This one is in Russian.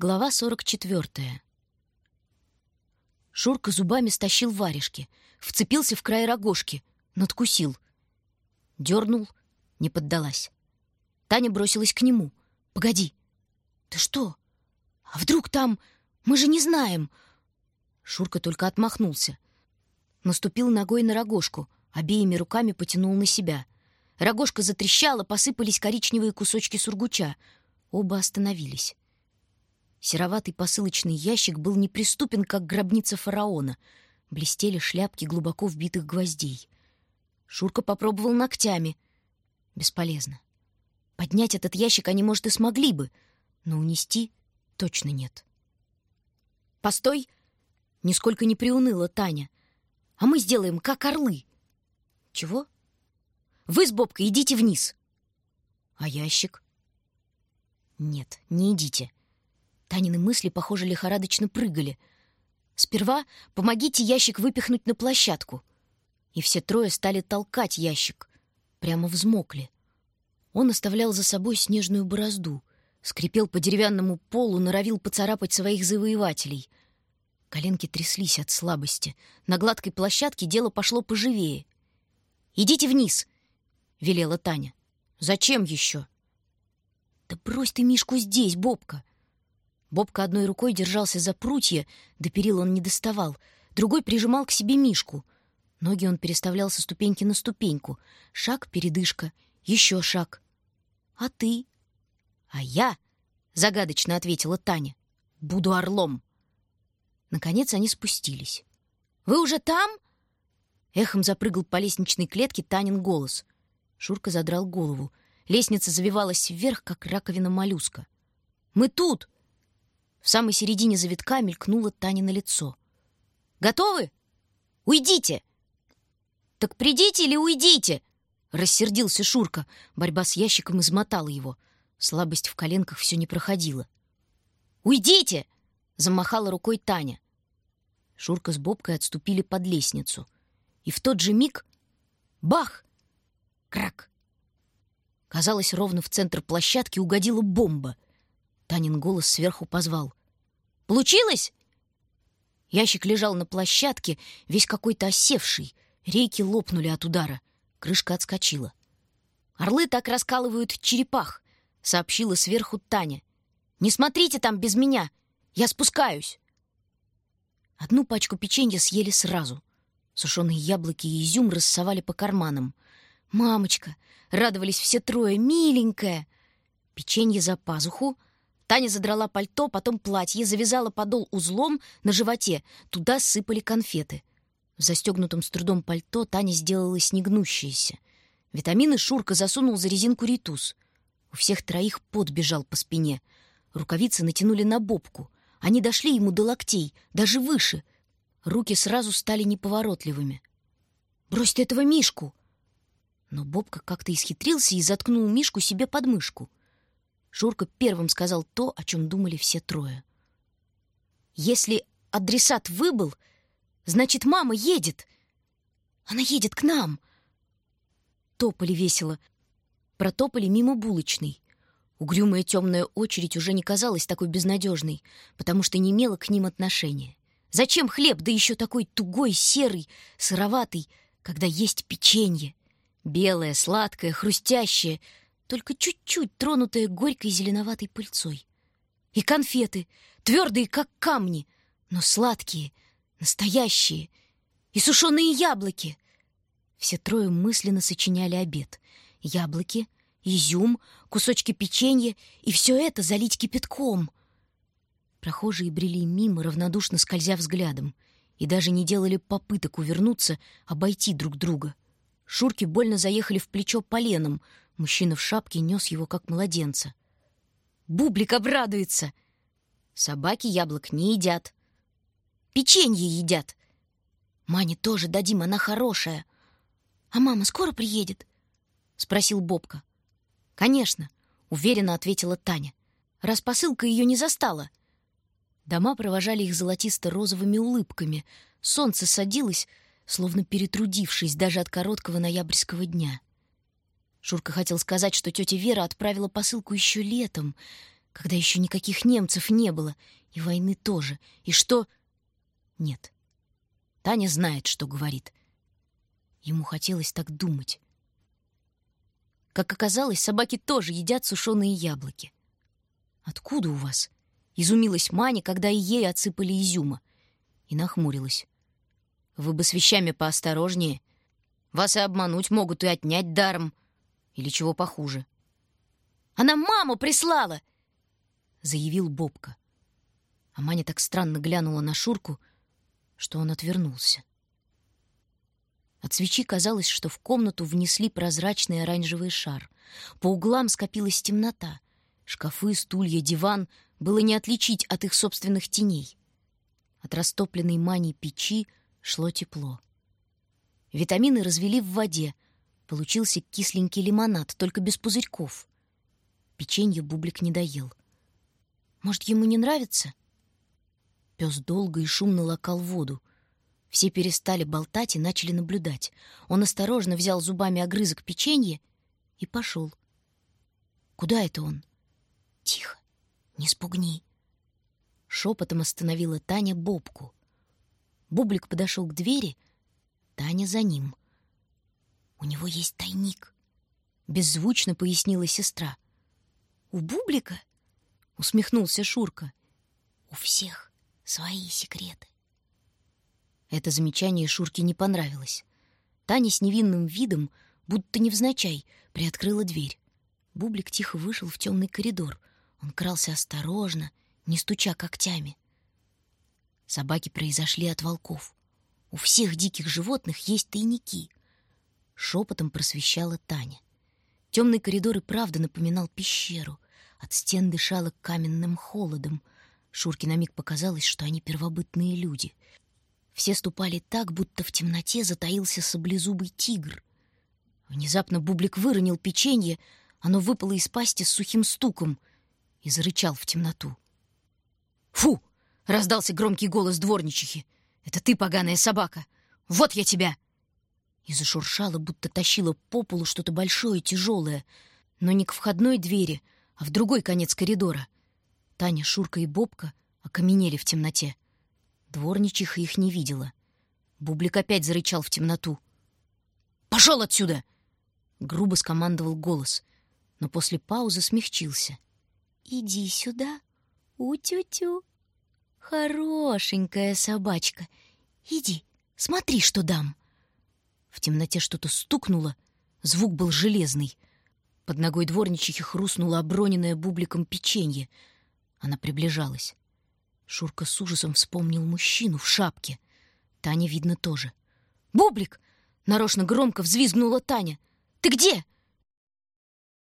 Глава 44. Шурка зубами стащил варежки, вцепился в край рогожки, надкусил. Дернул, не поддалась. Таня бросилась к нему. «Погоди!» «Ты что? А вдруг там... Мы же не знаем!» Шурка только отмахнулся. Наступил ногой на рогожку, обеими руками потянул на себя. Рогожка затрещала, посыпались коричневые кусочки сургуча. Оба остановились. Сероватый посылочный ящик был неприступен, как гробница фараона. Блестели шляпки глубоко вбитых гвоздей. Шурка попробовал ногтями. Бесполезно. Поднять этот ящик они, может, и смогли бы, но унести точно нет. «Постой!» — нисколько не приуныла Таня. «А мы сделаем, как орлы!» «Чего?» «Вы с Бобкой идите вниз!» «А ящик?» «Нет, не идите!» Танины мысли, похоже, лихорадочно прыгали. «Сперва помогите ящик выпихнуть на площадку». И все трое стали толкать ящик. Прямо взмокли. Он оставлял за собой снежную борозду, скрипел по деревянному полу, норовил поцарапать своих завоевателей. Коленки тряслись от слабости. На гладкой площадке дело пошло поживее. «Идите вниз!» — велела Таня. «Зачем еще?» «Да брось ты Мишку здесь, Бобка!» Бобка одной рукой держался за прутья, до перил он не доставал, другой прижимал к себе Мишку. Ноги он переставлял со ступеньки на ступеньку. Шаг — передышка, еще шаг. «А ты?» «А я?» — загадочно ответила Таня. «Буду орлом». Наконец они спустились. «Вы уже там?» Эхом запрыгал по лестничной клетке Танин голос. Шурка задрал голову. Лестница завивалась вверх, как раковина моллюска. «Мы тут!» В самой середине завитка мелькнуло Танино лицо. «Готовы? Уйдите!» «Так придите или уйдите!» Рассердился Шурка. Борьба с ящиком измотала его. Слабость в коленках все не проходила. «Уйдите!» — замахала рукой Таня. Шурка с Бобкой отступили под лестницу. И в тот же миг — бах! Крак! Казалось, ровно в центр площадки угодила бомба — Танин голос сверху позвал. «Получилось?» Ящик лежал на площадке, весь какой-то осевший. Рейки лопнули от удара. Крышка отскочила. «Орлы так раскалывают черепах», — сообщила сверху Таня. «Не смотрите там без меня! Я спускаюсь!» Одну пачку печенья съели сразу. Сушеные яблоки и изюм рассовали по карманам. «Мамочка!» — радовались все трое. «Миленькая!» Печенье за пазуху — Таня задрала пальто, потом платье, завязала подол узлом на животе. Туда сыпали конфеты. В застегнутом с трудом пальто Таня сделалась негнущаяся. Витамины Шурка засунул за резинку ритус. У всех троих пот бежал по спине. Рукавицы натянули на бобку. Они дошли ему до локтей, даже выше. Руки сразу стали неповоротливыми. «Брось ты этого Мишку!» Но Бобка как-то исхитрился и заткнул Мишку себе под мышку. Шурка первым сказал то, о чем думали все трое. «Если адресат выбыл, значит, мама едет. Она едет к нам!» Топали весело. Протопали мимо булочной. Угрюмая темная очередь уже не казалась такой безнадежной, потому что не имела к ним отношения. Зачем хлеб, да еще такой тугой, серый, сыроватый, когда есть печенье? Белое, сладкое, хрустящее — только чуть-чуть тронутая горькой зеленоватой пыльцой. И конфеты, твердые, как камни, но сладкие, настоящие, и сушеные яблоки. Все трое мысленно сочиняли обед. Яблоки, изюм, кусочки печенья, и все это залить кипятком. Прохожие брели мимо, равнодушно скользя взглядом, и даже не делали попыток увернуться, обойти друг друга. Шурки больно заехали в плечо поленом, Мужчина в шапке нес его, как младенца. «Бублик обрадуется!» «Собаки яблок не едят. Печенье едят. Мане тоже дадим, она хорошая. А мама скоро приедет?» — спросил Бобка. «Конечно», — уверенно ответила Таня. «Раз посылка ее не застала». Дома провожали их золотисто-розовыми улыбками. Солнце садилось, словно перетрудившись даже от короткого ноябрьского дня. Шурка хотел сказать, что тетя Вера отправила посылку еще летом, когда еще никаких немцев не было, и войны тоже. И что... Нет. Таня знает, что говорит. Ему хотелось так думать. Как оказалось, собаки тоже едят сушеные яблоки. «Откуда у вас?» — изумилась Маня, когда и ей отсыпали изюма. И нахмурилась. «Вы бы с вещами поосторожнее. Вас и обмануть могут, и отнять даром. Или чего похуже». «Она маму прислала!» — заявил Бобка. А Маня так странно глянула на Шурку, что он отвернулся. От свечи казалось, что в комнату внесли прозрачный оранжевый шар. По углам скопилась темнота. Шкафы, стулья, диван было не отличить от их собственных теней. От растопленной мани печи шло тепло. Витамины развели в воде. Получился кисленький лимонад, только без пузырьков. Печенье бублик не доел. Может, ему не нравится? Пес долго и шумно лакал воду. Все перестали болтать и начали наблюдать. Он осторожно взял зубами огрызок печенья и пошел. Куда это он? Тихо, не спугни. Шепотом остановила Таня Бобку. Бублик подошел к двери, Таня за ним. У него есть тайник, беззвучно пояснила сестра. У Бублика? усмехнулся Шурка. У всех свои секреты. Это замечание Шурке не понравилось. Таня с невинным видом, будто невзначай, приоткрыла дверь. Бублик тихо вышел в темный коридор. Он крался осторожно, не стуча когтями. Собаки произошли от волков. У всех диких животных есть тайники. Шепотом просвещала Таня. Темный коридор и правда напоминал пещеру. От стен дышало каменным холодом. Шурке на миг показалось, что они первобытные люди — все ступали так, будто в темноте затаился саблезубый тигр. Внезапно Бублик выронил печенье, оно выпало из пасти с сухим стуком и зарычал в темноту. «Фу!» — раздался громкий голос дворничихи. «Это ты, поганая собака! Вот я тебя!» И зашуршало, будто тащило по полу что-то большое, тяжелое, но не к входной двери, а в другой конец коридора. Таня, Шурка и Бобка окаменели в темноте. Дворничиха их не видела. Бублик опять зарычал в темноту. «Пошел отсюда!» — грубо скомандовал голос, но после паузы смягчился. «Иди сюда, у-тю-тю. Хорошенькая собачка. Иди, смотри, что дам». В темноте что-то стукнуло, звук был железный. Под ногой дворничихи хрустнуло оброненное бубликом печенье. Она приближалась. Шурка с ужасом вспомнил мужчину в шапке. Таня, видно, тоже. «Бублик!» — нарочно громко взвизгнула Таня. «Ты где?»